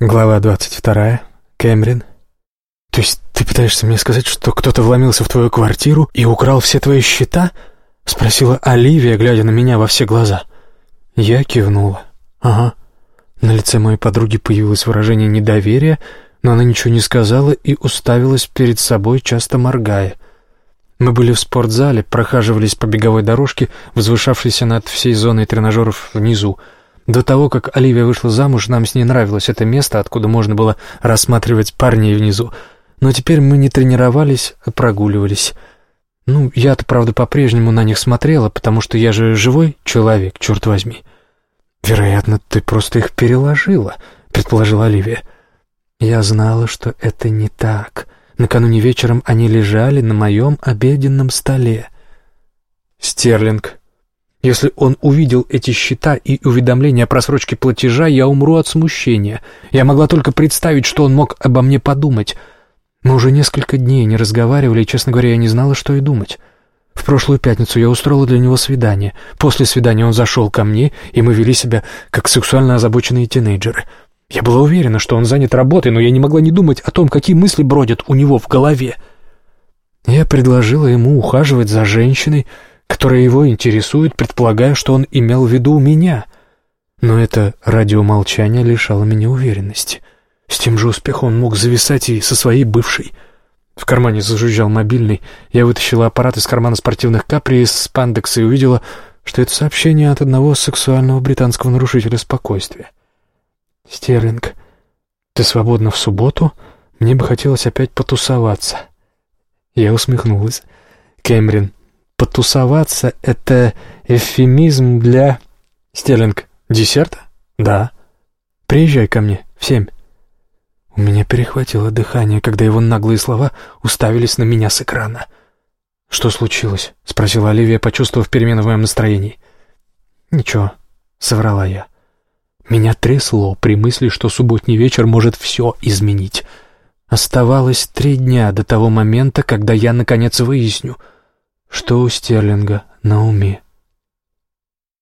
Глава двадцать вторая. Кэмрин. То есть ты пытаешься мне сказать, что кто-то вломился в твою квартиру и украл все твои счета? Спросила Оливия, глядя на меня во все глаза. Я кивнула. Ага. На лице моей подруги появилось выражение недоверия, но она ничего не сказала и уставилась перед собой, часто моргая. Мы были в спортзале, прохаживались по беговой дорожке, возвышавшейся над всей зоной тренажеров внизу. До того, как Оливия вышла замуж, нам с ней нравилось это место, откуда можно было рассматривать парней внизу. Но теперь мы не тренировались, а прогуливались. Ну, я-то, правда, по-прежнему на них смотрела, потому что я же живой человек, черт возьми. «Вероятно, ты просто их переложила», — предположила Оливия. Я знала, что это не так. Накануне вечером они лежали на моем обеденном столе. Стерлинг если он увидел эти счета и уведомления о просрочке платежа, я умру от смущения. Я могла только представить, что он мог обо мне подумать. Мы уже несколько дней не разговаривали, и, честно говоря, я не знала, что и думать. В прошлую пятницу я устроила для него свидание. После свидания он зашел ко мне, и мы вели себя как сексуально озабоченные тинейджеры. Я была уверена, что он занят работой, но я не могла не думать о том, какие мысли бродят у него в голове. Я предложила ему ухаживать за женщиной, которая его интересует, предполагая, что он имел в виду меня. Но это радиомолчание лишало меня уверенности. С тем же успехом он мог зависать и со своей бывшей. В кармане зажужжал мобильный. Я вытащила аппарат из кармана спортивных капри из спандекса и увидела, что это сообщение от одного сексуального британского нарушителя спокойствия. «Стерлинг, ты свободна в субботу? Мне бы хотелось опять потусоваться». Я усмехнулась. «Кэмерин, потусоваться — это эвфемизм для... Стерлинг, десерта? Да. Приезжай ко мне в семь. У меня перехватило дыхание, когда его наглые слова уставились на меня с экрана. «Что случилось?» — спросила Оливия, почувствовав перемену в моем настроении. «Ничего», — соврала я. Меня трясло при мысли, что субботний вечер может все изменить. Оставалось три дня до того момента, когда я, наконец, выясню — что у Стерлинга на уме?